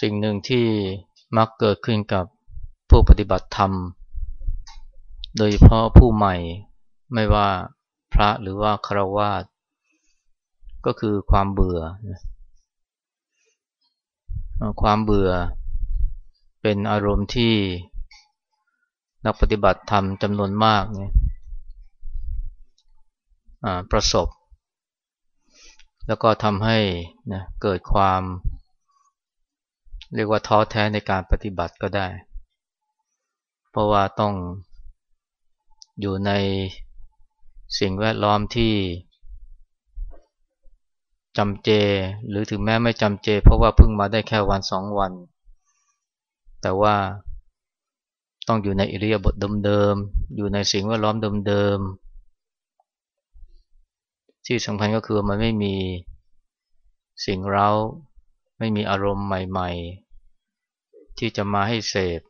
สิ่งหนึ่งที่มักเกิดขึ้นกับผู้ปฏิบัติธรรม โดยเฉพาะผู้ใหม่ไม่ว่าพระหรือว่าคารวาสก็คือความเบื่อ ความเบื่อเป็นอารมณ์ที่นักปฏิบัติธรรมจำนวนมากเนี่ยประสบ แล้วก็ทำให้นะเกิดความ เรียกว่าท้อแท้ในการปฏิบัติก็ได้ เพราะว่าต้องอยู่ในสิ่งแวดล้อมที่จำเจ หรือถึงแม้ไม่จำเจ เพราะว่าเพิ่งมาได้แค่วันสองวัน แต่ว่าต้องอยู่ในอิริยาบถเดิมๆ อยู่ในสิ่งแวดล้อมเดิมๆ ที่สำคัญก็คือมันไม่มีสิ่งเร้า ไม่มีอารมณ์ใหม่ๆ ที่จะมาให้เสพ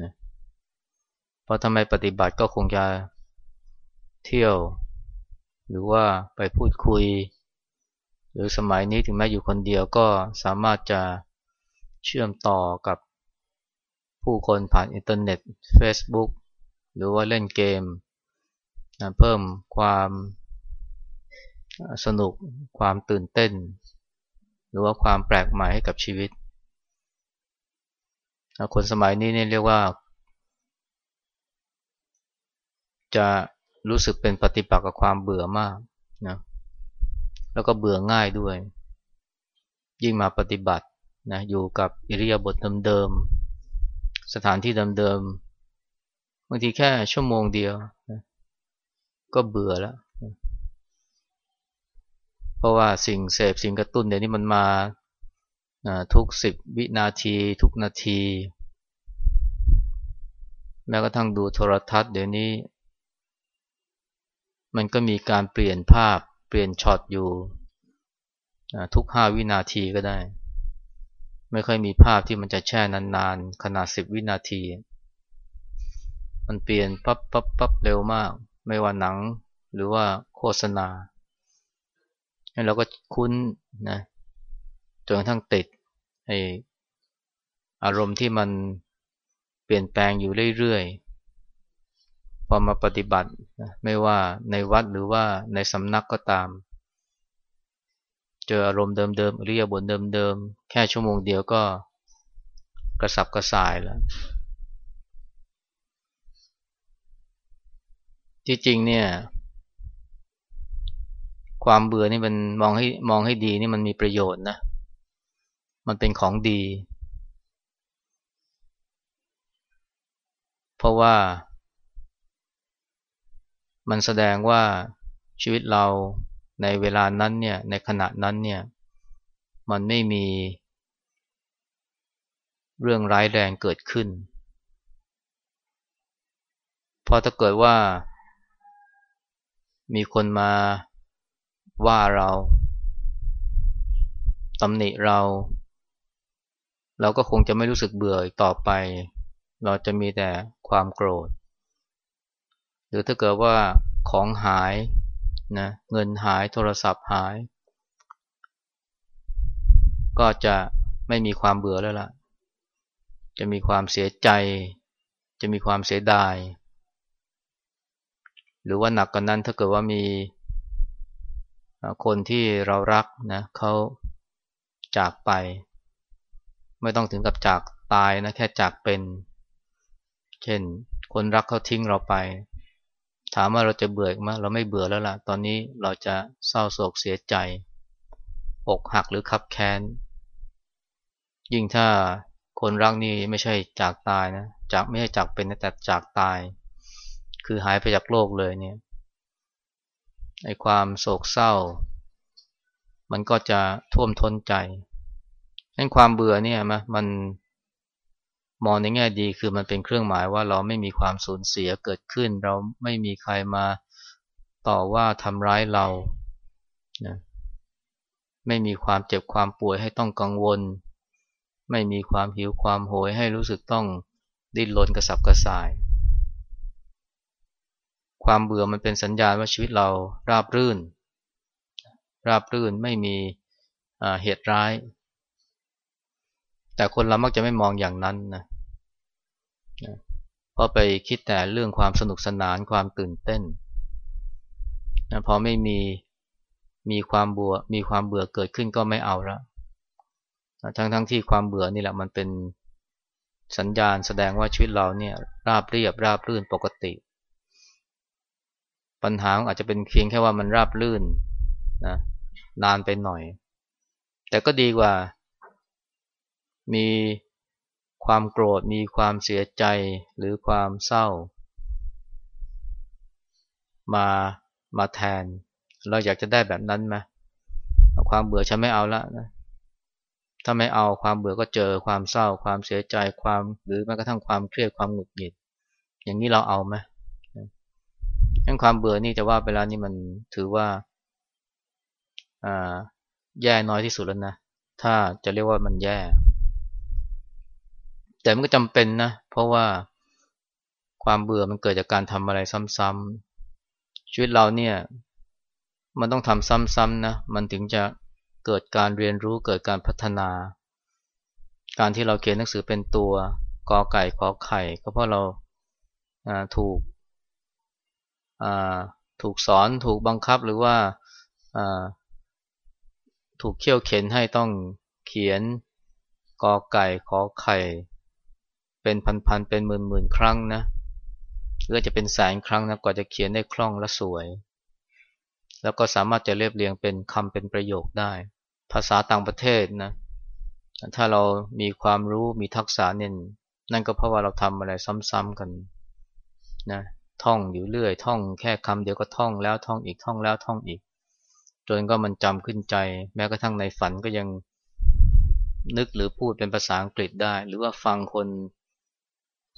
นะเพราะทำไมปฏิบัติก็คงจะเที่ยว หรือว่าไปพูดคุย หรือสมัยนี้ถึงแม้อยู่คนเดียวก็สามารถจะเชื่อมต่อกับผู้คนผ่านอินเทอร์เน็ต Facebook หรือว่าเล่นเกมนะเพิ่มความสนุกความตื่นเต้น หรือว่าความแปลกใหม่ให้กับชีวิต คนสมัยนี้เนี่ยเรียกว่า จะรู้สึกเป็นปฏิปักษ์กับความเบื่อมากนะแล้วก็เบื่อง่ายด้วย ยิ่งมาปฏิบัตินะอยู่กับอิริยาบถเดิมๆสถานที่เดิมๆบางทีแค่ชั่วโมงเดียวนะก็เบื่อแล้ว เพราะว่าสิ่งเสพสิ่งกระตุ้นเดี๋ยวนี้มันมา ทุกสิบวินาทีทุกนาที แม้กระทั่งดูโทรทัศน์เดี๋ยวนี้ มันก็มีการเปลี่ยนภาพเปลี่ยนช็อตอยู่ทุกห้าวินาทีก็ได้ ไม่ค่อยมีภาพที่มันจะแช่นานๆ ขนาดสิบวินาที มันเปลี่ยนปั๊บปั๊บปั๊บเร็วมาก ไม่ว่าหนังหรือว่าโฆษณาเราก็คุ้นนะ จนกระทั่งติดไออารมณ์ที่มันเปลี่ยนแปลงอยู่เรื่อยๆ พอมาปฏิบัติไม่ว่าในวัดหรือว่าในสำนักก็ตาม เจออารมณ์เดิมๆเรียบนเดิมๆ แค่ชั่วโมงเดียวก็กระสับกระส่ายแล้ว ที่จริงเนี่ย ความเบื่อนี่มันมองให้มองให้ดีนี่มันมีประโยชน์นะ มันเป็นของดี เพราะว่า มันแสดงว่าชีวิตเราในเวลานั้นเนี่ยในขณะนั้นเนี่ยมันไม่มีเรื่องร้ายแรงเกิดขึ้นพราะถ้าเกิดว่า มีคนมาว่าเราตำหนิเรา เราก็คงจะไม่รู้สึกเบื่ออีกต่อไป เราจะมีแต่ความโกรธ หรือถ้าเกิดว่าของหายนะเงินหายโทรศัพท์หาย ก็จะไม่มีความเบื่อแล้วล่ะ จะมีความเสียใจ จะมีความเสียดาย หรือว่าหนักกว่านั้นถ้าเกิดว่ามีคนที่เรารักนะเขาจากไป ไม่ต้องถึงกับจากตายนะแค่จากเป็น เช่น คนรักเขาทิ้งเราไป ถามว่าเราจะเบื่อไหมเราไม่เบื่อแล้วล่ะ ตอนนี้เราจะเศร้าโศกเสียใจอกหักหรือขับแค้น ยิ่งถ้าคนรักนี่ไม่ใช่จากตายนะจากไม่ใช่จากเป็นแต่จากตาย คือหายไปจากโลกเลยเนี่ยไอความโศกเศร้า มันก็จะท่วมท้นใจ นั่นความเบื่อเนี่ยมันมองในแง่ดีคือมันเป็นเครื่องหมายว่าเราไม่มีความสูญเสียเกิดขึ้น เราไม่มีใครมาต่อว่าทำร้ายเรานะไม่มีความเจ็บความป่วยให้ต้องกังวล ไม่มีความหิวความโหยให้รู้สึกต้องดิ้นรนกระสับกระส่าย ความเบื่อมันเป็นสัญญาณว่าชีวิตเราราบรื่น ราบรื่นไม่มีเหตุร้าย แต่คนเรามักจะไม่มองอย่างนั้นนะเพราะไปคิดแต่เรื่องความสนุกสนานความตื่นเต้นนะพอไม่มีมีความบื่อมีความเบื่อเกิดขึ้นก็ไม่เอาละทั้งทั้งที่ความเบื่อนี่แหละมันเป็นสัญญาณแสดงว่าชีวิตเราเนี่ยราบเรียบราบรื่นปกติ ปัญหาอาจจะเป็นเพียงแค่ว่ามันราบรื่นนะนานไปหน่อย แต่ก็ดีกว่า มีความโกรธมีความเสียใจหรือความเศร้า มามาแทน เราอยากจะได้แบบนั้นไหมความเบื่อฉันไม่เอาละนะถ้าไม่เอาความเบื่อก็เจอความเศร้า ความเสียใจความหรือแม้กระทั่งความเครียดความหงุดหงิด อย่างนี้เราเอาไหมงั้นความเบื่อนี่จะว่าไปแล้วนี่มันถือว่าอ่าแย่น้อยที่สุดแล้วนะ ถ้าจะเรียกว่ามันแย่ แต่มันก็จำเป็นนะ เพราะว่าความเบื่อมันเกิดจากการทำอะไรซ้ำๆชีวิตเราเนี่ย มันต้องทำซ้ำๆนะมันถึงจะเกิดการเรียนรู้เกิดการพัฒนา การที่เราเขียนหนังสือเป็นตัวกอไก่ขอไข่ ก็เพราะเราถูกถูกสอนถูกบังคับหรือว่าถูกเขี่ยวเข็นให้ต้องเขียนกอไก่ขอไข่ เป็นพันๆเป็นหมื่นๆครั้งนะหรือจะเป็นแสนครั้งนะกว่าจะเขียนได้คล่องและสวย แล้วก็สามารถจะเรียบเรียงเป็นคำเป็นประโยคได้ ภาษาต่างประเทศนะถ้าเรามีความรู้มีทักษะเนี่ยนั่นก็เพราะว่าเราทำอะไรซ้ำๆกันนะท่องอยู่เรื่อย ท่องแค่คำเดียวก็ท่องแล้วท่องอีกท่องแล้วท่องอีก จนก็มันจำขึ้นใจ แม้กระทั่งในฝันก็ยังนึกหรือพูดเป็นภาษาอังกฤษได้ หรือว่าฟังคน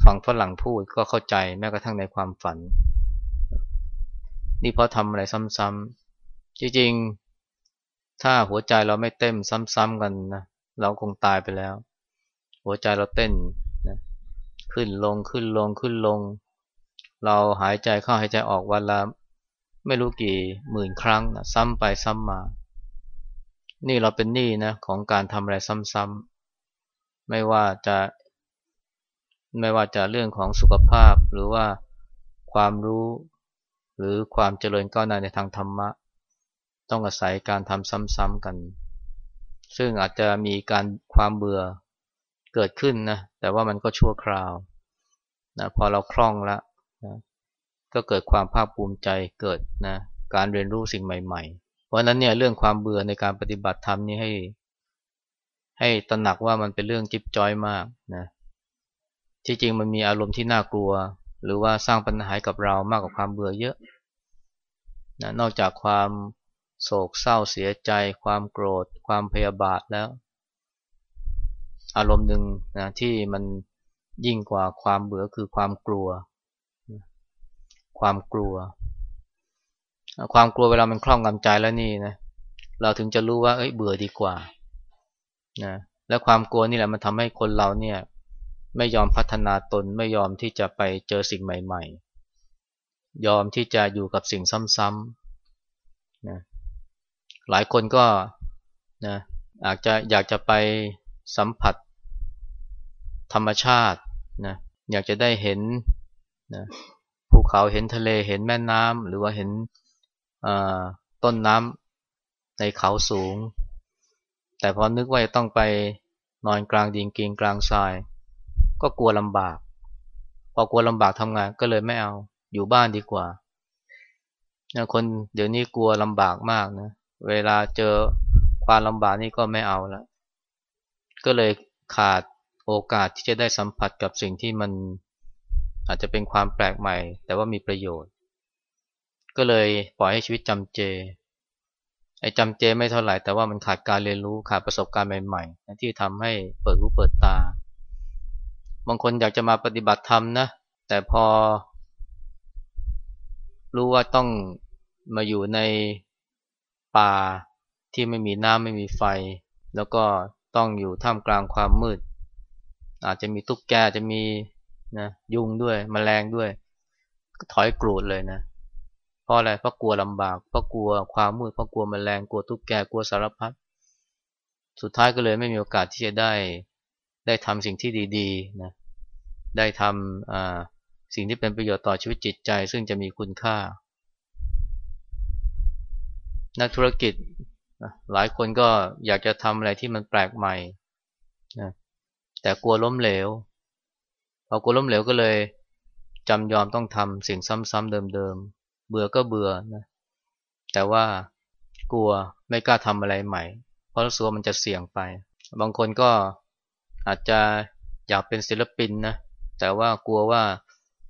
ฟังฝรั่งพูดก็เข้าใจแม้กระทั่งในความฝัน นี่เพราะทำอะไรซ้ำๆจริงๆ ถ้าหัวใจเราไม่เต้นซ้ำๆกันนะเราคงตายไปแล้ว หัวใจเราเต้นนะขึ้นลงขึ้นลงขึ้นลง เราหายใจเข้าหายใจออกวันละไม่รู้กี่หมื่นครั้งนะซ้ำไปซ้ำมา นี่เราเป็นหนี้นะของการทำอะไรซ้ำๆไม่ว่าจะ ไม่ว่าจะเรื่องของสุขภาพหรือว่าความรู้ หรือความเจริญก้าวหน้าในทางธรรมะ ต้องอาศัยการทำซ้ำๆกัน ซึ่งอาจจะมีการความเบื่อเกิดขึ้นนะแต่ว่ามันก็ชั่วคราวนะพอเราคล่องแล้วนะก็เกิดความภาคภูมิใจเกิดนะการเรียนรู้สิ่งใหม่ ๆ เพราะนั้นเนี่ยเรื่องความเบื่อในการปฏิบัติธรรมนี่ให้ ให้ตระหนักว่ามันเป็นเรื่องจิ๊บจ้อยมากนะ ที่จริงมันมีอารมณ์ที่น่ากลัว หรือว่าสร้างปัญหากับเรามากกว่าความเบื่อเยอะนะนอกจากความโศกเศร้าเสียใจ ความโกรธ ความพยาบาทแล้ว อารมณ์หนึ่งนะที่มันยิ่งกว่าความเบื่อคือความกลัว ความกลัว ความกลัวเวลามันคล่องกำใจแล้วนี่นะเราถึงจะรู้ว่าเอ้ยเบื่อดีกว่านะและความกลัวนี่แหละมันทำให้คนเราเนี่ย ไม่ยอมพัฒนาตนไม่ยอมที่จะไปเจอสิ่งใหม่ ๆ ยอมที่จะอยู่กับสิ่งซ้ำๆนะหลายคนก็นะอาจจะอยากจะไปสัมผัสธรรมชาตินะอยากจะได้เห็นนะภูเขาเห็นทะเลเห็นแม่น้ำหรือว่าเห็นต้นน้ำในเขาสูง แต่พอนึกว่าจะต้องไปนอนกลางดินกินกลางทราย ก็กลัวลำบาก พอกลัวลำบากทำงานก็เลยไม่เอา อยู่บ้านดีกว่าคนเดี๋ยวนี้กลัวลำบากมากนะ เวลาเจอความลำบากนี่ก็ไม่เอาแล้วก็เลยขาดโอกาสที่จะได้สัมผัสกับสิ่งที่มันอาจจะเป็นความแปลกใหม่ แต่ว่ามีประโยชน์ ก็เลยปล่อยให้ชีวิตจำเจ ไอ้จำเจไม่เท่าไหร่แต่ว่ามันขาดการเรียนรู้ขาดประสบการณ์ใหม่ๆที่ทำให้เปิดหูเปิดตา บางคนอยากจะมาปฏิบัติธรรมนะ แต่พอ รู้ว่าต้องมาอยู่ในป่าที่ไม่มีน้ำไม่มีไฟ แล้วก็ต้องอยู่ท่ามกลางความมืด อาจจะมีตุ๊กแกจะมีนะยุงด้วยมแมลงด้วย ถอยกรูดเลยนะเพราะอะไรเพราะกลัวลำบากเพราะกลัวความมืดเพราะกลัวมแมลงกลัวตุ๊กแกกลัวสารพัดสุดท้ายก็เลยไม่มีโอกาสที่จะได้ ได้ทำสิ่งที่ดีๆนะได้ทำสิ่งที่เป็นประโยชน์ต่อชีวิตจิตใจ ซึ่งจะมีคุณค่า นักธุรกิจหลายคนก็อยากจะทำอะไรที่มันแปลกใหม่นะแต่กลัวล้มเหลวพอกลัวล้มเหลวก็เลยจำยอมต้องทำสิ่งซ้ำๆเดิมๆเบื่อก็เบื่อนะแต่ว่ากลัวไม่กล้าทำอะไรใหม่ เพราะรู้สึกว่ามันจะเสี่ยงไป บางคนก็ อาจจะอยากเป็นศิลปินนะแต่ว่ากลัวว่า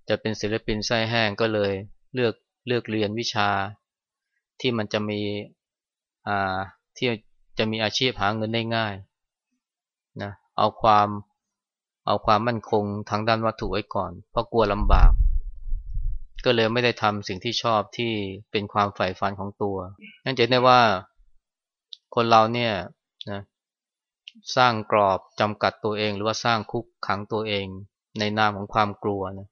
จะเป็นศิลปินไส้แห้งก็เลยเลือกเลือกเรียนวิชา ที่มันจะมีอ่าที่จะมีอาชีพหาเงินได้ง่ายนะเอาความเอาความมั่นคงทางด้านวัตถุไว้ก่อน เพราะกลัวลำบาก ก็เลยไม่ได้ทำสิ่งที่ชอบที่เป็นความใฝ่ฝันของตัว นั่นจะได้ว่าคนเราเนี่ย สร้างกรอบจำกัดตัวเอง หรือว่าสร้างคุกขังตัวเอง ในนามของความกลัวนะ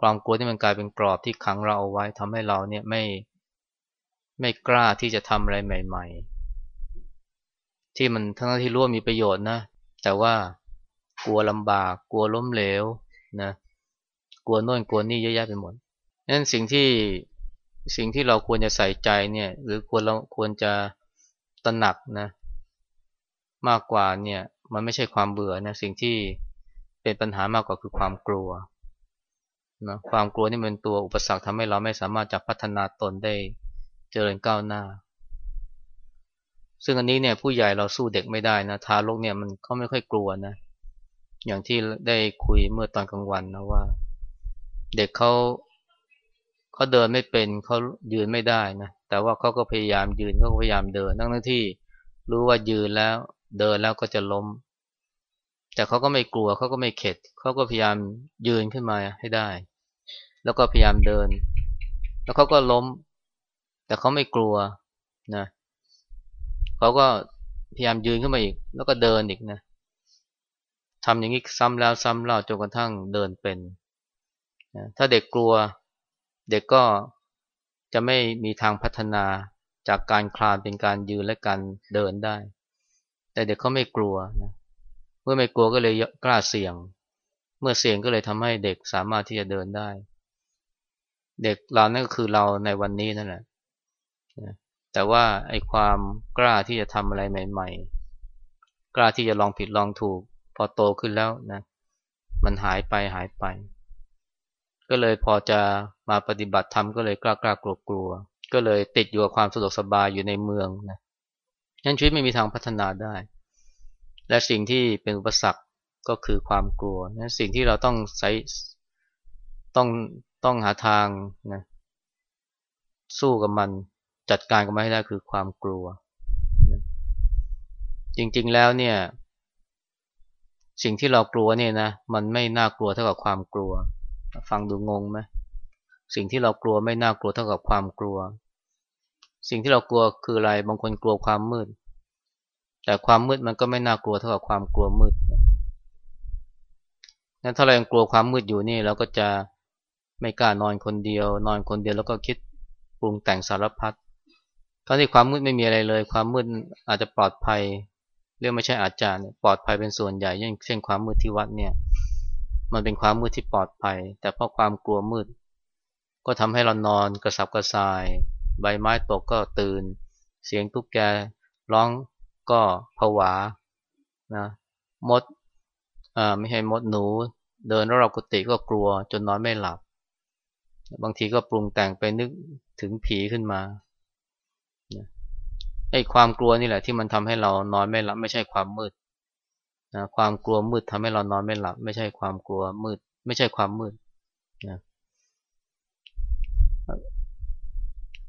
ความกลัวที่มันกลายเป็นกรอบที่ขังเราเอาไว้ทำให้เราเนี่ยไม่ไม่กล้าที่จะทำอะไรใหม่ ๆ ที่มันทั้งที่รู้ว่ามีประโยชน์นะ แต่ว่ากลัวลำบาก กลัวล้มเหลวนะกลัวโน่นกลัวนี่เยอะแยะไปหมดนั่นสิ่งที่สิ่งที่เราควรจะใส่ใจเนี่ย หรือควรเราควรจะตระหนักนะ มากกว่าเนี่ยมันไม่ใช่ความเบื่อนะสิ่งที่เป็นปัญหามากกว่าคือความกลัวนะความกลัวนี่เป็นตัวอุปสรรคทำให้เราไม่สามารถจะพัฒนาตนได้เจริญก้าวหน้า ซึ่งอันนี้เนี่ยผู้ใหญ่เราสู้เด็กไม่ได้นะทารกเนี่ยมันเขาไม่ค่อยกลัวนะ อย่างที่ได้คุยเมื่อตอนกลางวันนะว่า เด็กเขาเขาเดินไม่เป็นเขายืนไม่ได้นะแต่ว่าเขาก็พยายามยืนเขาก็พยายามเดินทั้งที่รู้ว่ายืนแล้ว เดินแล้วก็จะล้ม แต่เขาก็ไม่กลัวเขาก็ไม่เข็ดเขาก็พยายามยืนขึ้นมาให้ได้ แล้วก็พยายามเดิน แล้วเขาก็ล้ม แต่เขาไม่กลัวนะเขาก็พยายามยืนขึ้นมาอีก แล้วก็เดินอีกนะทำอย่างนี้ซ้ำแล้วซ้ำเล่าจนกระทั่งเดินเป็นถ้าเด็กกลัว เด็กก็จะไม่มีทางพัฒนาจากการคลานเป็นการยืนและการเดินได้ แต่เด็กเขาไม่กลัวนะเมื่อไม่กลัวก็เลยกล้าเสี่ยง เมื่อเสี่ยงก็เลยทำให้เด็กสามารถที่จะเดินได้ เด็กเรานั่นก็คือเราในวันนี้นั่นแหละแต่ว่าไอ้ความกล้าที่จะทำอะไรใหม่ ๆ กล้าที่จะลองผิดลองถูก พอโตขึ้นแล้วนะมันหายไปหายไป ก็เลยพอจะมาปฏิบัติธรรมก็เลยกล้ากล้ากลัวกลัวก็เลยติดอยู่กับความสะดวกสบายอยู่ในเมืองนะ งั้นชีวิตไม่มีทางพัฒนาได้ และสิ่งที่เป็นอุปสรรคก็คือความกลัวนะสิ่งที่เราต้องใช้ต้องต้องหาทางนะสู้กับมันจัดการกับมันให้ได้คือความกลัวนะจริงๆแล้วเนี่ย สิ่งที่เรากลัวเนี่ยนะมันไม่น่ากลัวเท่ากับความกลัว ฟังดูงงไหมสิ่งที่เรากลัวไม่น่ากลัวเท่ากับความกลัว สิ่งที่เรากลัวคืออะไร บางคนกลัวความมืด แต่ความมืดมันก็ไม่น่ากลัวเท่ากับความกลัวมืดนั้นถ้าเรายังกลัวความมืดอยู่นี่เราก็จะไม่กล้านอนคนเดียว นอนคนเดียวแล้วก็คิดปรุงแต่งสารพัดทั้งที่ความมืดไม่มีอะไรเลย ความมืดอาจจะปลอดภัย เรื่องไม่ใช่อาจารย์ปลอดภัยเป็นส่วนใหญ่อย่างเช่นความมืดที่วัดเนี่ย มันเป็นความมืดที่ปลอดภัย แต่เพราะความกลัวมืด ก็ทำให้เรานอนกระสับกระส่าย ใบไม้ตกก็ตื่น เสียงตุ๊กแกร้องก็ผวานะมดอ่าไม่ใช่มดหนู เดินรอบกุฏิก็กลัวจนนอนไม่หลับ บางทีก็ปรุงแต่งไปนึกถึงผีขึ้นมาไอ้ความกลัวนี่แหละที่มันทำให้เรานอนไม่หลับ ไม่ใช่ความมืดนะความกลัวมืดทำให้เรานอนไม่หลับ ไม่ใช่ความกลัวมืด ไม่ใช่ความมืดนะ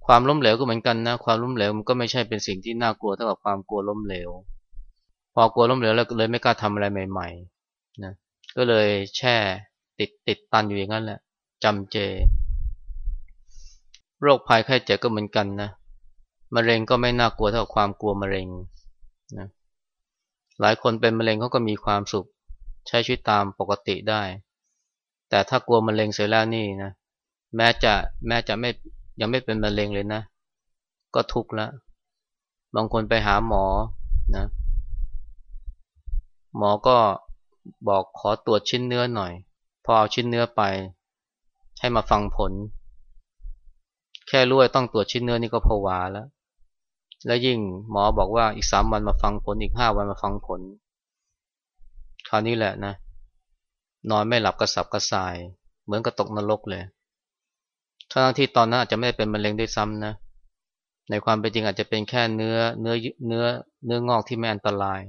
ความล้มเหลวก็เหมือนกันนะ ความล้มเหลวมันก็ไม่ใช่เป็นสิ่งที่น่ากลัวเท่ากับความกลัวล้มเหลว พอกลัวล้มเหลวแล้วเลยไม่กล้าทำอะไรใหม่ๆนะก็เลยแช่ติดติดตันอยู่อย่างนั้นแหละจำเจ โรคภัยไข้เจ็บก็เหมือนกันนะมะเร็งก็ไม่น่ากลัวเท่าความกลัวมะเร็งนะหลายคนเป็นมะเร็งเขาก็มีความสุข ใช้ชีวิตตามปกติได้ แต่ถ้ากลัวมะเร็งเสียแล้วนี่นะแม้จะแม้จะไม่ ยังไม่เป็นมะเร็งเลยนะ ก็ทุกข์แล้วบางคนไปหาหมอนะ หมอก็บอกขอตรวจชิ้นเนื้อหน่อย พอเอาชิ้นเนื้อไป ให้มาฟังผล แค่รู้ว่าต้องตรวจชิ้นเนื้อนี่ก็ผวาแล้ว และยิ่งหมอบอกว่าอีกสามวันมาฟังผลอีกห้าวันมาฟังผล คราวนี้แหละนะ นอนไม่หลับกระสับกระส่าย เหมือนกระตกนรกเลย ทั้งที่ตอนนั้นอาจจะไม่ได้เป็นมะเร็งด้วยซ้ำนะ ในความเป็นจริงอาจจะเป็นแค่เนื้อเนื้อเนื้อเนื้องอกที่ไม่อันตราย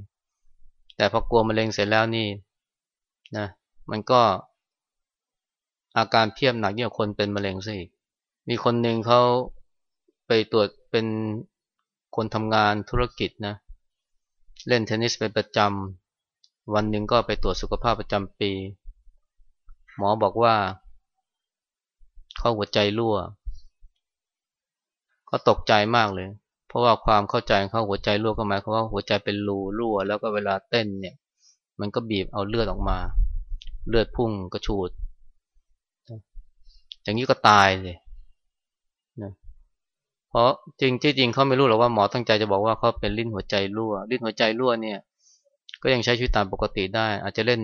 แต่พอกลัวมะเร็งเสร็จแล้วนี่นะ มันก็อาการเพียบหนักยิ่งกว่าคนเป็นมะเร็งซะอีก มีคนหนึ่งเขาไปตรวจเป็นคนทำงานธุรกิจนะ เล่นเทนนิสเป็นประจำ วันหนึ่งก็ไปตรวจสุขภาพประจำปี หมอบอกว่า เข้าหัวใจรั่ว ก็ตกใจมากเลย เพราะว่าความเข้าใจเข้าหัวใจรั่วก็หมายความว่าหัวใจเป็นรูรั่ว แล้วก็เวลาเต้นเนี่ย มันก็บีบเอาเลือดออกมา เลือดพุ่งกระชูด อย่างนี้ก็ตายเลยนะเพราะจริงจริงเขาไม่รู้หรอกว่าหมอตั้งใจจะบอกว่าเขาเป็นลิ้นหัวใจรั่ว ลิ้นหัวใจรั่วเนี่ย ก็ยังใช้ชีวิตตามปกติได้ อาจจะเล่น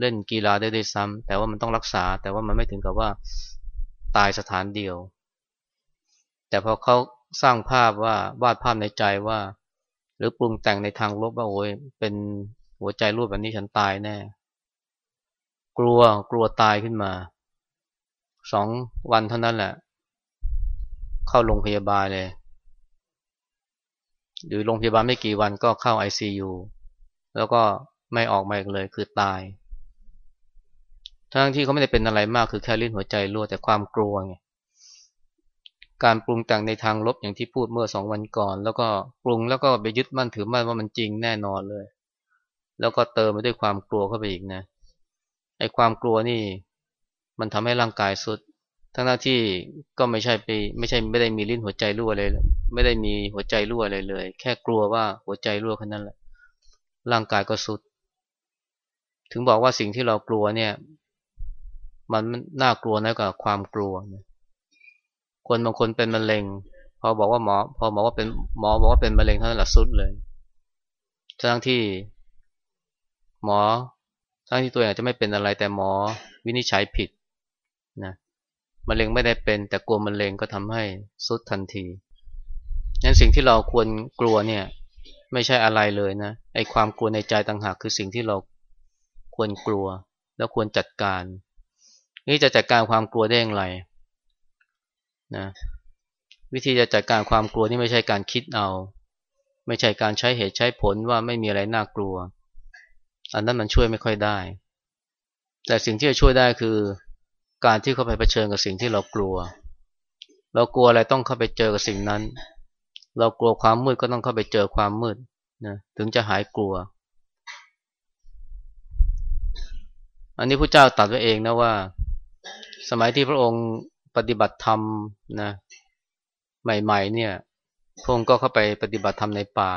เล่นกีฬาได้ด้วยซ้ำแต่ว่ามันต้องรักษา แต่ว่ามันไม่ถึงกับว่า ตายสถานเดียว แต่พอเขาสร้างภาพว่าวาดภาพในใจว่า หรือปรุงแต่งในทางลบว่าโอ้ยเป็นหัวใจรูปแบบนี้ฉันตายแน่ กลัวกลัวตายขึ้นมาสองวันเท่านั้นแหละ เข้าโรงพยาบาลเลย หรือโรงพยาบาลไม่กี่วันก็เข้า ICU แล้วก็ไม่ออกมาอีกเลยคือตาย ทั้งที่เขาไม่ได้เป็นอะไรมากคือแค่ลิ้นหัวใจรั่วแต่ความกลัวไงการปรุงแต่งในทางลบอย่างที่พูดเมื่อสองวันก่อน แล้วก็ปรุงแล้วก็ไปยึดมั่นถือมั่นว่ามันจริงแน่นอนเลย แล้วก็เติมไปด้วยความกลัวเข้าไปอีกนะไอ้ความกลัวนี่ มันทำให้ร่างกายสุด ทั้งหน้าที่ก็ไม่ใช่ไปไม่ใช่ไม่ได้มีลิ้นหัวใจรั่วเลย ไม่ได้มีหัวใจรั่วอะไรเลย แค่กลัวว่าหัวใจรั่วแค่นั้นแหละร่างกายก็สุด ถึงบอกว่าสิ่งที่เรากลัวเนี่ย มันน่ากลัวน้อยกว่าความกลัวนะคนบางคนเป็นมะเร็ง พอบอกว่าหมอ พอหมอว่าเป็นหมอบอกว่าเป็นมะเร็งเท่านั้นแหละสุดเลยทั้งที่ หมอทั้งที่ตัวเองจะไม่เป็นอะไรแต่หมอวินิจฉัยผิดนะมะเร็งไม่ได้เป็นแต่กลัวมะเร็งก็ทำให้สุดทันทีนั้นสิ่งที่เราควรกลัวเนี่ย ไม่ใช่อะไรเลยนะไอ้ความกลัวในใจต่างหากคือสิ่งที่เราควรกลัว แล้วควรจัดการ นี่จะจัดการความกลัวได้อย่างไรนะวิธีจะจัดการความกลัวนี่ไม่ใช่การคิดเอา ไม่ใช่การใช้เหตุใช้ผลว่าไม่มีอะไรน่ากลัว อันนั้นมันช่วยไม่ค่อยได้ แต่สิ่งที่จะช่วยได้คือ การที่เข้าไปเผชิญกับสิ่งที่เรากลัว เรากลัวอะไรต้องเข้าไปเจอกับสิ่งนั้น เรากลัวความมืดก็ต้องเข้าไปเจอความมืดนะถึงจะหายกลัว อันนี้พระเจ้าตัดไว้เองนะว่า สมัยที่พระองค์ปฏิบัติธรรมนะใหม่ๆเนี่ยพระองค์ก็เข้าไปปฏิบัติธรรมในป่า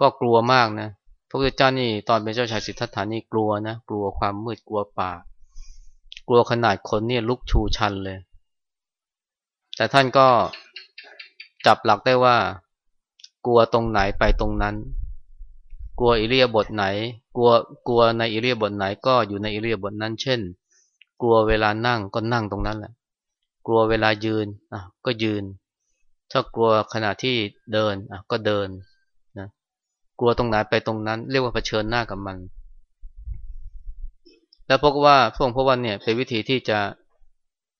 ก็กลัวมากนะพระพุทธเจ้านี่ตอนเป็นเจ้าชายสิทธัตถานี่กลัวนะกลัวความมืดกลัวป่า กลัวขนาดคนเนี่ยลุกชูชันเลย แต่ท่านก็จับหลักได้ว่า กลัวตรงไหนไปตรงนั้น กลัวอิเลียบทไหน กลัวกลัวในอิเลียบทไหนก็อยู่ในอิเลียบทนั้น เช่น กลัวเวลานั่งก็นั่งตรงนั้นแหละ กลัวเวลายืนอะก็ยืน ถ้ากลัวขณะที่เดินอะก็เดินนะกลัวตรงไหนไปตรงนั้น เรียกว่าเผชิญหน้ากับมัน แล้วพบว่าพวกพวกวันเนี่ยเป็นวิธีที่จะ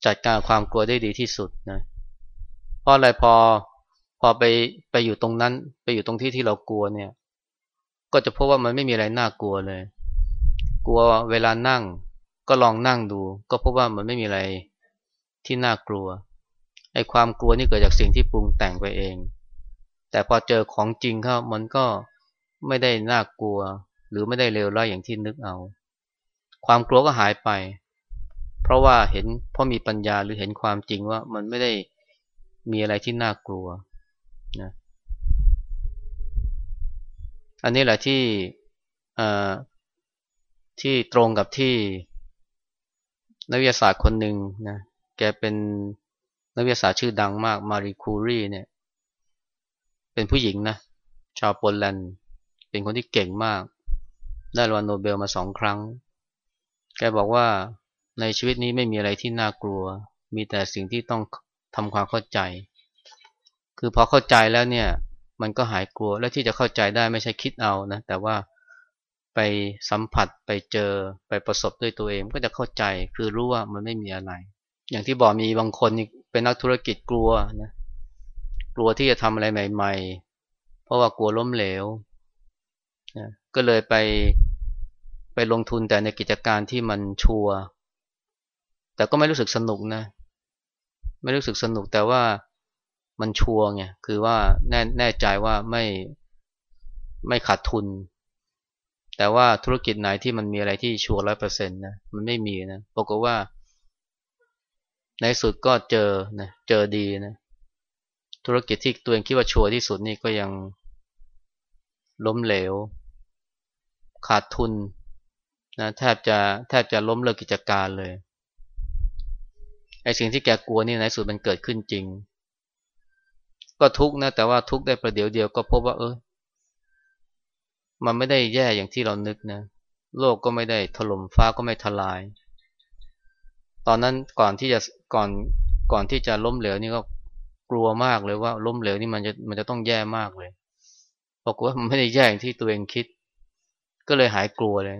จัดการความกลัวได้ดีที่สุดนะเพราะอะไรพอพอไปไปอยู่ตรงนั้น ไปอยู่ตรงที่ที่เรากลัวเนี่ย ก็จะพบว่ามันไม่มีอะไรน่ากลัวเลย กลัวเวลานั่ง ก็ลองนั่งดู ก็พบว่ามันไม่มีอะไรที่น่ากลัวไอ้ความกลัวนี่เกิดจากสิ่งที่ปรุงแต่งไปเอง แต่พอเจอของจริงเข้ามันก็ไม่ได้น่ากลัว หรือไม่ได้เลวร้ายอย่างที่นึกเอา ความกลัวก็หายไป เพราะว่าเห็นเพราะมีปัญญาหรือเห็นความจริงว่ามันไม่ได้มีอะไรที่น่ากลัวนะอันนี้แหละที่ที่ตรงกับที่ นักวิทยาศาสตร์คนหนึ่งนะแกเป็นนักวิทยาศาสตร์ชื่อดังมากมารีคูรีเนี่ย เป็นผู้หญิงนะชาวโปแลนด์เป็นคนที่เก่งมาก ได้รางวัลโนเบลมาสองครั้ง แกบอกว่าในชีวิตนี้ไม่มีอะไรที่น่ากลัว มีแต่สิ่งที่ต้องทำความเข้าใจ คือพอเข้าใจแล้วเนี่ย มันก็หายกลัวและที่จะเข้าใจได้ไม่ใช่คิดเอานะ แต่ว่า ไปสัมผัสไปเจอไปประสบด้วยตัวเองก็จะเข้าใจคือรู้ว่ามันไม่มีอะไร อย่างที่บอกมีบางคนเป็นนักธุรกิจกลัวนะกลัวที่จะทำอะไรใหม่ ๆ เพราะว่ากลัวล้มเหลวนะก็เลยไปไปลงทุนแต่ในกิจการที่มันชัวแต่ก็ไม่รู้สึกสนุกนะ ไม่รู้สึกสนุกแต่ว่ามันชัวร์ไงคือว่าแน่แน่ใจว่าไม่ไม่ขาดทุน แต่ว่าธุรกิจไหนที่มันมีอะไรที่ชัวร์ร้อยเปอร์เซ็นต์นะมันไม่มีนะปรากฏว่า ในสุดก็เจอนะเจอดีนะธุรกิจที่ตัวเองคิดว่าชัวร์ที่สุดนี่ก็ยังล้มเหลว ขาดทุนนะแทบจะแทบจะล้มเลิกกิจการเลยไอ้สิ่งที่แกกลัวนี่ในสุดมันเกิดขึ้นจริง ก็ทุกนะแต่ว่าทุกได้ประเดี๋ยวเดียวก็พบว่าเออ มันไม่ได้แย่อย่างที่เรานึกนะ โลกก็ไม่ได้ถล่มฟ้าก็ไม่ทลาย ตอนนั้นก่อนที่จะก่อนก่อนที่จะล้มเหลวนี่ก็กลัวมากเลยว่าล้มเหลวนี่มันจะมันจะต้องแย่มากเลยบอกว่ามันไม่ได้แย่อย่างที่ตัวเองคิด ก็เลยหายกลัวเลย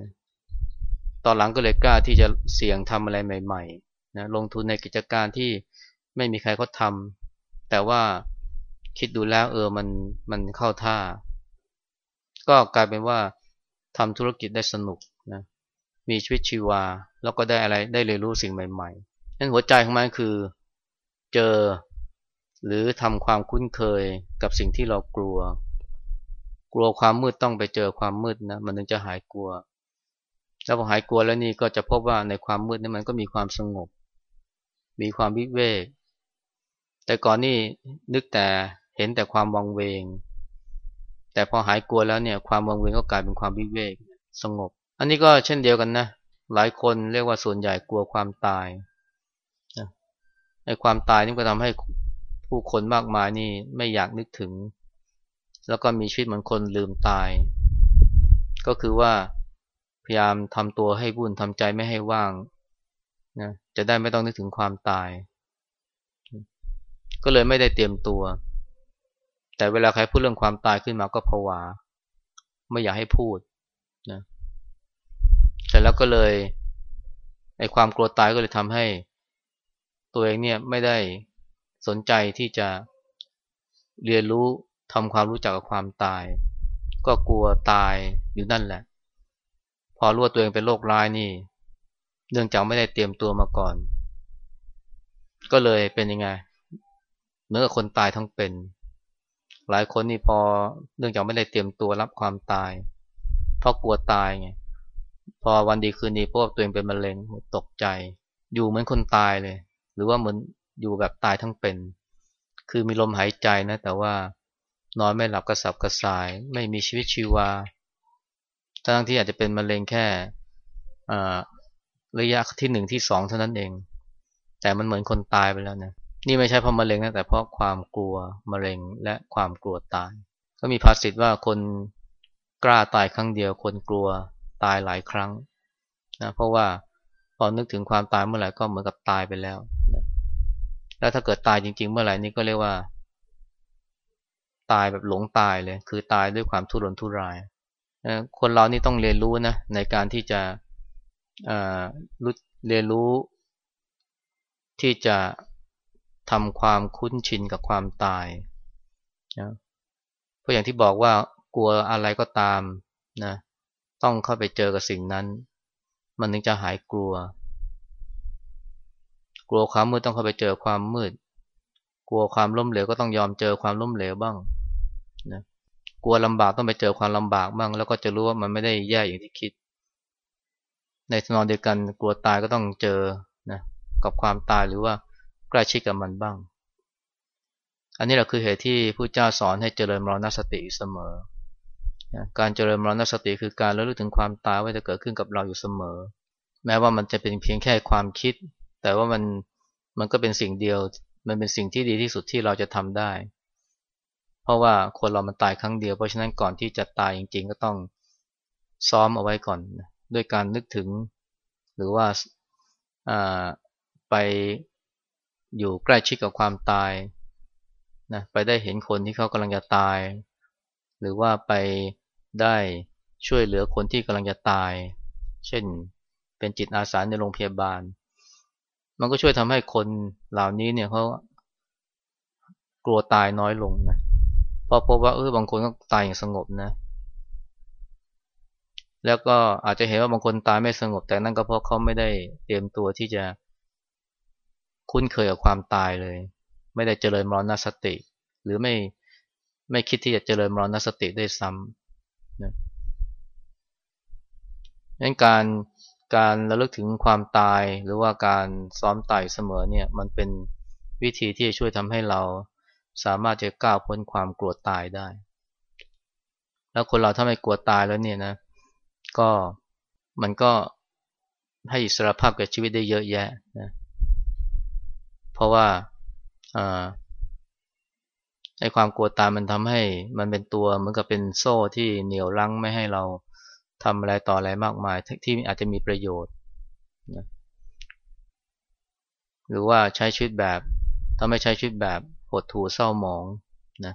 ตอนหลังก็เลยกล้าที่จะเสี่ยงทำอะไรใหม่ๆนะลงทุนในกิจการที่ไม่มีใครเขาทำแต่ว่าคิดดูแล้วเออมันมันเข้าท่า ก็กลายเป็นว่าทำธุรกิจได้สนุกนะมีชีวิตชีวา แล้วก็ได้อะไรได้เรียนรู้สิ่งใหม่ๆนั่นหัวใจของมันคือเจอหรือทำความคุ้นเคยกับสิ่งที่เรากลัว กลัวความมืดต้องไปเจอความมืดนะมันถึงจะหายกลัวแล้วพอหายกลัวแล้วนี่ก็จะพบว่าในความมืดนี่มันก็มีความสงบ มีความวิเวกแต่ก่อนนี่นึกแต่เห็นแต่ความวังเวง แต่พอหายกลัวแล้วเนี่ยความวังเวงก็กลายเป็นความวิเวกสงบ อันนี้ก็เช่นเดียวกันนะ หลายคนเรียกว่าส่วนใหญ่กลัวความตายไอ้ความตายนี่ก็ทำให้ผู้คนมากมายนี่ไม่อยากนึกถึง แล้วก็มีชีวิตเหมือนคนลืมตาย ก็คือว่าพยายามทำตัวให้วุ่นทำใจไม่ให้ว่างนะจะได้ไม่ต้องนึกถึงความตาย ก็เลยไม่ได้เตรียมตัว แต่เวลาใครพูดเรื่องความตายขึ้นมาก็ผวา ไม่อยากให้พูดนะแต่แล้วก็เลยไอ้ความกลัวตายก็เลยทำให้ ตัวเองเนี่ยไม่ได้สนใจที่จะเรียนรู้ทำความรู้จักกับความตาย ก็กลัวตายอยู่นั่นแหละ พอรู้ว่าตัวเองเป็นโรคร้ายนี่ เนื่องจากไม่ได้เตรียมตัวมาก่อน ก็เลยเป็นยังไงเหมือนกับคนตายทั้งเป็น หลายคนนี่พอเนื่องจากไม่ได้เตรียมตัวรับความตาย เพราะกลัวตายไงพอวันดีคืนดีพวกตัวเองเป็นมะเร็งตกใจ อยู่เหมือนคนตายเลย หรือว่าเหมือนอยู่แบบตายทั้งเป็น คือมีลมหายใจนะ แต่ว่านอนไม่หลับกระสับกระส่าย ไม่มีชีวิตชีวาทั้งที่อาจจะเป็นมะเร็งแค่ระยะที่หนึ่งที่สองเท่านั้นเอง แต่มันเหมือนคนตายไปแล้วนะ นี่ไม่ใช่เพราะมะเร็งนะแต่เพราะความกลัวมะเร็งและความกลัวตาย ก็มีภาษิตว่าคนกล้าตายครั้งเดียวคนกลัวตายหลายครั้งนะเพราะว่าพอนึกถึงความตายเมื่อไหร่ก็เหมือนกับตายไปแล้วนะแล้วถ้าเกิดตายจริง ๆ เมื่อไหร่นี่ก็เรียกว่า ตายแบบหลงตายเลย คือตายด้วยความทุรนทุรายคนเรานี่ต้องเรียนรู้นะในการที่จะรู้เรียนรู้ที่จะ ทำความคุ้นชินกับความตายนะเพราะอย่างที่บอกว่ากลัวอะไรก็ตามนะต้องเข้าไปเจอกับสิ่งนั้น มันถึงจะหายกลัว กลัวความมืดต้องเข้าไปเจอความมืด กลัวความล้มเหลวก็ต้องยอมเจอความล้มเหลวบ้างนะกลัวลำบากต้องไปเจอความลำบากบ้าง แล้วก็จะรู้ว่ามันไม่ได้แย่อย่างที่คิด ในทนองเดียวกันกลัวตายก็ต้องเจอนะกับความตายหรือว่า ใกล้ชิดกับมันบ้าง อันนี้แหละคือเหตุที่ผู้เจ้าสอนให้เจริญมรณสติเสมอ การเจริญมรณสติคือการระลึกถึงความตายว่าจะเกิดขึ้นกับเราอยู่เสมอ แม้ว่ามันจะเป็นเพียงแค่ความคิด แต่ว่ามันมันก็เป็นสิ่งเดียว มันเป็นสิ่งที่ดีที่สุดที่เราจะทำได้ เพราะว่าคนเรามันตายครั้งเดียว เพราะฉะนั้นก่อนที่จะตายจริง ๆ ก็ต้องซ้อมเอาไว้ก่อน ด้วยการนึกถึง หรือว่าไป อยู่ใกล้ชิดกับความตายนะไปได้เห็นคนที่เขากำลังจะตาย หรือว่าไปได้ช่วยเหลือคนที่กำลังจะตาย เช่นเป็นจิตอาสาในโรงพยาบาล มันก็ช่วยทำให้คนเหล่านี้เนี่ยเขากลัวตายน้อยลงนะเพราะพบว่าเออบางคนก็ตายอย่างสงบนะ แล้วก็อาจจะเห็นว่าบางคนตายไม่สงบ แต่นั่นก็เพราะเขาไม่ได้เตรียมตัวที่จะ คุ้นเคยกับความตายเลย ไม่ได้เจริญมรณสติ หรือไม่ไม่คิดที่จะเจริญมรณสติได้ซ้ำนะงั้นการการระลึกถึงความตายหรือว่าการซ้อมตายเสมอเนี่ยมันเป็นวิธีที่จะช่วยทำให้เราสามารถจะก้าวพ้นความกลัวตายได้ แล้วคนเราถ้าไม่กลัวตายแล้วเนี่ยนะก็มันก็ให้อิสรภาพกับชีวิตได้เยอะแยะนะ ราะว่าไอ้ความกลัวตายมันทำให้มันเป็นตัวเหมือนกับเป็นโซ่ที่เหนี่ยวรั้งไม่ให้เราทำอะไรต่ออะไรมากมาย ที่อาจจะมีประโยชน์นะหรือว่าใช้ชีวิตแบบถ้าไม่ใช้ชีวิตแบบหดหู่เศร้าหมองนะ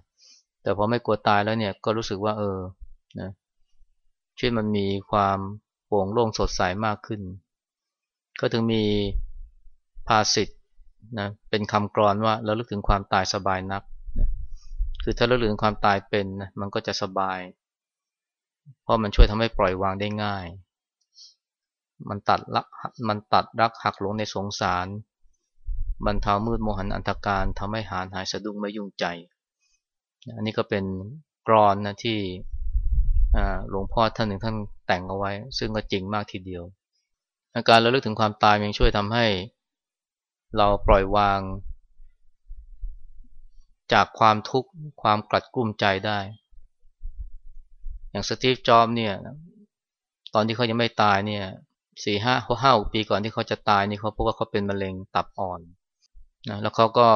แต่พอไม่กลัวตายแล้วเนี่ยก็รู้สึกว่าเออนะชีวิตมันมีความโปร่งโล่งสดใสมากขึ้น ก็ถึงมีภาษิต นะเป็นคำกรอนว่าเราลึกถึงความตายสบายนักนะคือถ้าเราลึกถึงความตายเป็นนะมันก็จะสบาย เพราะมันช่วยทำให้ปล่อยวางได้ง่าย มันตัดรักมันตัดรักหักหลงในสงสารบรรเทามืดโมหันอันธการทำให้หานหายสะดุ้งไม่ยุ่งใจ อันนี้ก็เป็นกรอนนะที่หลวงพ่อท่านหนึ่งท่านแต่งเอาไว้ ซึ่งก็จริงมากทีเดียว อาการระลึกถึงความตายยังช่วยทำให้ เราปล่อยวาง จากความทุกข์ความกลัดกลุ้มใจได้ อย่างสตีฟจ็อบเนี่ยตอนที่เขายังไม่ตายเนี่ยสี่ห้าห้าปีก่อนที่เขาจะตายนี่เขาพบว่าเขาเป็นมะเร็งตับอ่อนนะแล้วเขาก็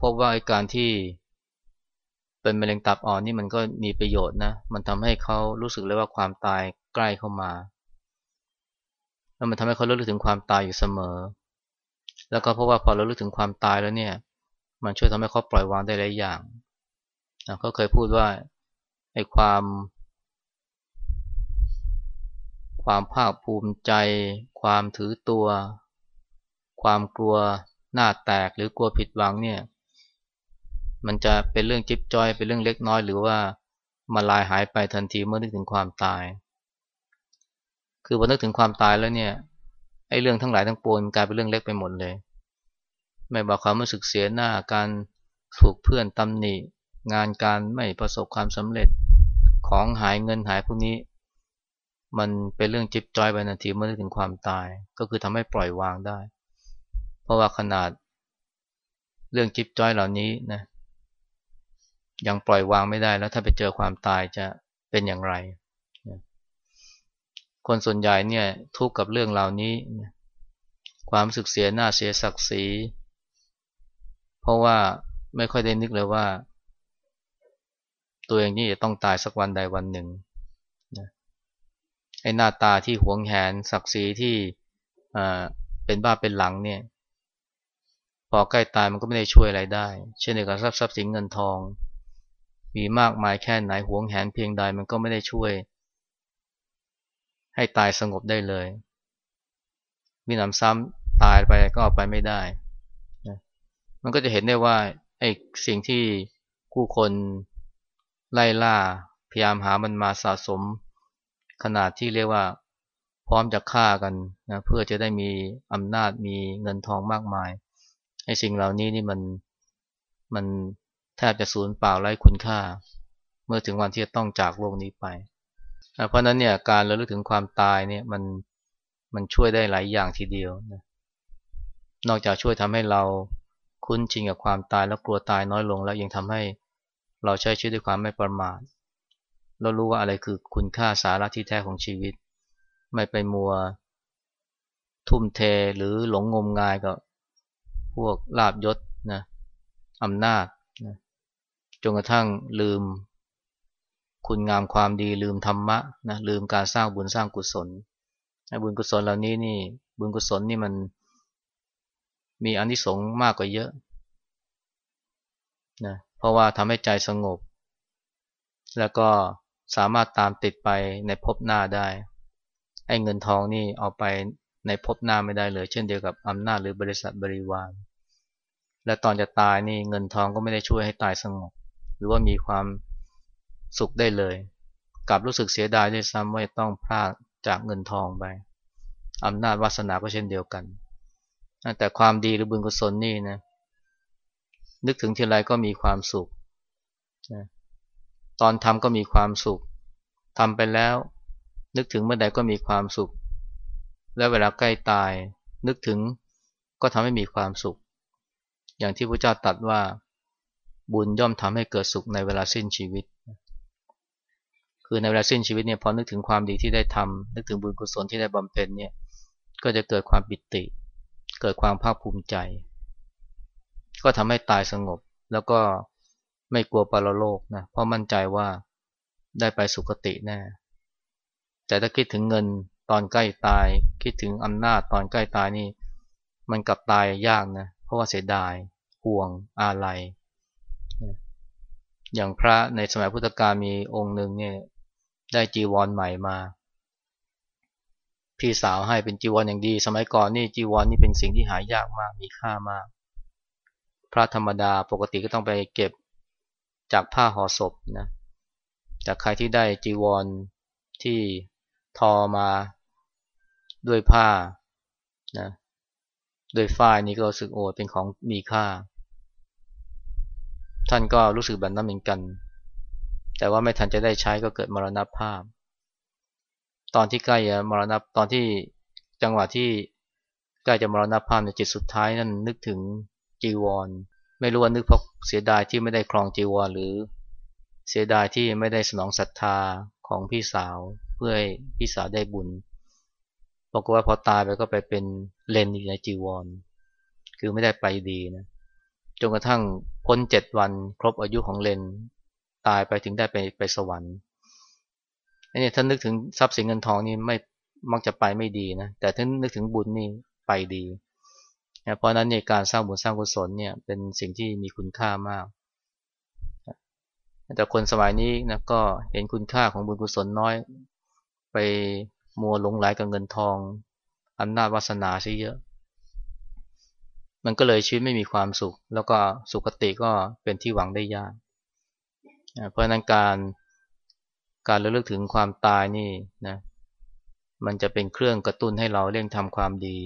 พบว่าการที่เป็นมะเร็งตับอ่อนนี่มันก็มีประโยชน์นะ มันทำให้เขารู้สึกเลยว่าความตายใกล้เข้ามา แล้วมันทำให้เขารู้ถึงความตายอยู่เสมอ แล้วก็เพราะว่าพอเรารู้ถึงความตายแล้วเนี่ย มันช่วยทำให้เขาปล่อยวางได้หลายอย่างนะเขาเคยพูดว่าไอ้ความ ความภาคภูมิใจ ความถือตัว ความกลัวหน้าแตกหรือกลัวผิดหวังเนี่ย มันจะเป็นเรื่องจิ๊บจอย เป็นเรื่องเล็กน้อยหรือว่ามาลายหายไปทันทีเมื่อนึกถึงความตาย คือพอนึกถึงความตายแล้วเนี่ย ไอ้เรื่องทั้งหลายทั้งปวงกลายเป็นเรื่องเล็กไปหมดเลย ไม่บอกความรู้สึกเสียหน้าการถูกเพื่อนตำหนิ งานการไม่ประสบความสำเร็จของหายเงินหายพวกนี้ มันเป็นเรื่องจิบจอยไปนาทีเมื่อถึงความตาย ก็คือทำให้ปล่อยวางได้ เพราะว่าขนาด เรื่องจิบจอยเหล่านี้นะยังปล่อยวางไม่ได้แล้วถ้าไปเจอความตายจะเป็นอย่างไร คนส่วนใหญ่เนี่ยทุกข์กับเรื่องเหล่านี้ ความสึกเสียหน้าเสียศักดิ์ศรี เพราะว่าไม่ค่อยได้นึกเลยว่า ตัวเองนี่จะต้องตายสักวันใดวันหนึ่งไอ้หน้าตาที่หวงแหนศักดิ์ศรีที่เป็นบ้าเป็นหลังเนี่ย พอใกล้ตายมันก็ไม่ได้ช่วยอะไรได้ เช่นเดียวกับทรัพย์ทรัพย์สินเงินทอง มีมากมายแค่ไหนหวงแหนเพียงใดมันก็ไม่ได้ช่วย ให้ตายสงบได้เลย มีหนำซ้ำตายไปก็เอาไปไม่ได้นะมันก็จะเห็นได้ว่าไอ้สิ่งที่ผู้คนไล่ล่า พยายามหามันมาสะสม ขนาดที่เรียกว่า พร้อมจะฆ่ากันนะเพื่อจะได้มีอำนาจมีเงินทองมากมายไอ้สิ่งเหล่านี้นี่มันมันแทบจะสูญเปล่าไร้คุณค่า เมื่อถึงวันที่จะต้องจากโลกนี้ไป เพราะนั้นเนี่ยการระลึกถึงความตายเนี่ยมันมันช่วยได้หลายอย่างทีเดียวนะนอกจากช่วยทำให้เราคุ้นชินกับความตายแล้วกลัวตายน้อยลง แล้วยังทำให้เราใช้ชีวิตด้วยความไม่ประมาทเรารู้ว่าอะไรคือคุณค่าสาระที่แท้ของชีวิต ไม่ไปมัว ทุ่มเทหรือหลงงมงายกับพวกลาบยศนะอำนาจนะจนกระทั่งลืม คุณงามความดีลืมธรรมะนะลืมการสร้างบุญสร้างกุศลบุญกุศลเหล่านี้นี่บุญกุศลนี่มันมีอนิสงส์มากกว่าเยอะนะเพราะว่าทำให้ใจสงบ แล้วก็สามารถตามติดไปในภพหน้าได้ไอ้เงินทองนี่เอาไปในภพหน้าไม่ได้เลย เช่นเดียวกับอำนาจหรือบริษัทบริวาร และตอนจะตายนี่เงินทองก็ไม่ได้ช่วยให้ตายสงบ หรือว่ามีความ สุขได้เลย กลับรู้สึกเสียดายด้วยซ้ำว่าต้องพลาดจากเงินทองไปอำนาจวาสนาก็เช่นเดียวกัน แต่ความดีหรือบุญกุศลนี่นะนึกถึงทีไรก็มีความสุขนะตอนทำก็มีความสุขทำไปแล้ว นึกถึงเมื่อใดก็มีความสุข และเวลาใกล้ตาย นึกถึงก็ทำให้มีความสุข อย่างที่พระเจ้าตรัสว่าบุญย่อมทำให้เกิดสุขในเวลาสิ้นชีวิต คือในเวลาสิ้นชีวิตเนี่ยพอนึกถึงความดีที่ได้ทำนึกถึงบุญกุศลที่ได้บำเพ็ญเนี่ยก็จะเกิดความปิติ เกิดความภาคภูมิใจ ก็ทำให้ตายสงบ แล้วก็ไม่กลัวปรโลกนะเพราะมั่นใจว่าได้ไปสุคติแน่แต่ถ้าคิดถึงเงินตอนใกล้ตาย คิดถึงอำนาจตอนใกล้ตายนี่ มันกลับตายยากนะเพราะว่าเสียดายห่วงอาลัยอย่างพระในสมัยพุทธกาลมีองค์หนึ่งเนี่ย ได้จีวรใหม่มา พี่สาวให้เป็นจีวรอย่างดี สมัยก่อนนี่จีวรนี่เป็นสิ่งที่หายากมากมีค่ามาก พระธรรมดาปกติก็ต้องไปเก็บจากผ้าห่อศพนะจากใครที่ได้จีวรที่ทอมาด้วยผ้านะด้วยฝ้ายนี่ก็รู้สึกโอ้เป็นของมีค่า ท่านก็รู้สึกแบบนั้นเหมือนกัน แต่ว่าไม่ทันจะได้ใช้ก็เกิดมรณภาพ ตอนที่ใกล้จะมรณะตอนที่จังหวะที่ใกล้จะมรณภาพในจิตสุดท้ายนั่นนึกถึงจีวร ไม่รู้ว่านึกเพราะเสียดายที่ไม่ได้ครองจีวร หรือเสียดายที่ไม่ได้สนองศรัทธาของพี่สาวเพื่อให้พี่สาวได้บุญบอกว่าพอตายไปก็ไปเป็นเลนอยู่ในจีวร คือไม่ได้ไปดีนะจนกระทั่งพ้นเจ็ดวันครบอายุของเลน ตายไปถึงได้ไปไปสวรรค์นี่ถ้านึกถึงทรัพย์สินเงินทองนี่ไม่มักจะไปไม่ดีนะแต่ถ้านึกถึงบุญนี่ไปดีเพราะนั้นเนี่ยการสร้างบุญสร้างกุศลเนี่ยเป็นสิ่งที่มีคุณค่ามาก แต่คนสมัยนี้นะก็เห็นคุณค่าของบุญกุศลน้อย ไปมัวหลงไหลกับเงินทองอำนาจวาสนาซะเยอะ มันก็เลยชีวิตไม่มีความสุข แล้วก็สุขติก็เป็นที่หวังได้ยาก เพราะนั้นการการระลึกถึงความตายนี่นะมันจะเป็นเครื่องกระตุ้นให้เราเร่งทำความดี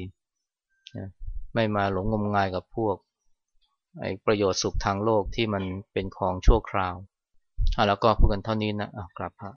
นะไม่มาหลงงมงายกับพวกไอ้ประโยชน์สุขทางโลกที่มันเป็นของชั่วคราวแล้วก็พูดกันเท่านี้นะะกลับพระ